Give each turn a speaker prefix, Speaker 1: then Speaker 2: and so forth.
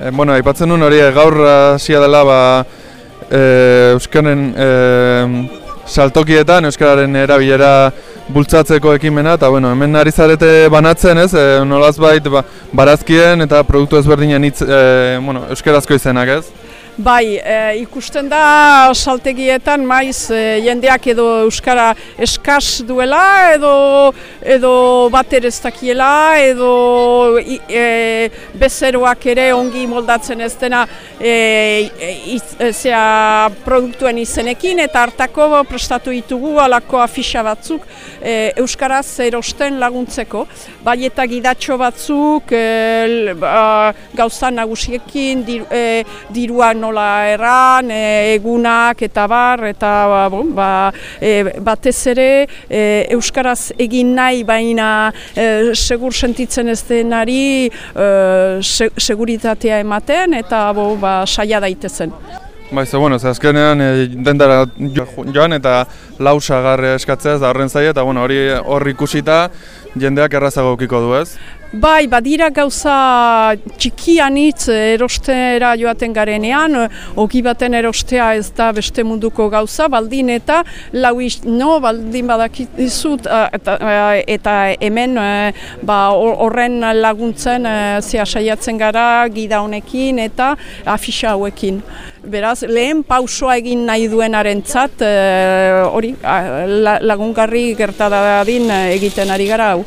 Speaker 1: E, bueno, aipatzen nuen hori gaur hasia dela ba, e, Euskaren e, saltokietan Euskararen erabilera bultzatzeko ekimena eta bueno, hemen ari zarete banatzen, ez? E, nolazbait ba, barazkien eta produktu ezberdinen hitz e, bueno, euskarazko izenak, ez?
Speaker 2: Bai, e, ikusten da saltegietan maiz e, jendeak edo euskara eskas duela edo edo bater ez dakiela edo e, bezeroak ere ongi moldatzen ez dena e, e, produktuen izenekin eta hartako prestatu ditugu alako afixa batzuk e, euskaraz erosten laguntzeko. Bai eta gidatxo batzuk e, ba, gauza nagusiekin dir, e, diruan nola erran, e, egunak eta bar, eta ba, bon, ba, e, batez ere e, Euskaraz egin nahi baina e, segur sentitzen ez denari e, seguritatea ematen eta bo, ba, saia daitezen.
Speaker 1: Ba, ez, bueno, azkenean e, dendara joan eta lausa garre eskatzea ez da horren zaia eta bueno, hori hor ikusita jendeak errazago ukiko du ez?
Speaker 2: Bai, badira gauza txikian hitz erostera joaten garenean, ogi baten erostea ez da beste munduko gauza, baldin eta lau no, baldin badakizut eta, eta hemen ba, horren laguntzen zea saiatzen gara gida honekin eta afisa hauekin. Beraz, lehen pausoa egin nahi duenaren tzat, hori lagungarri gertadadin egiten ari gara hau.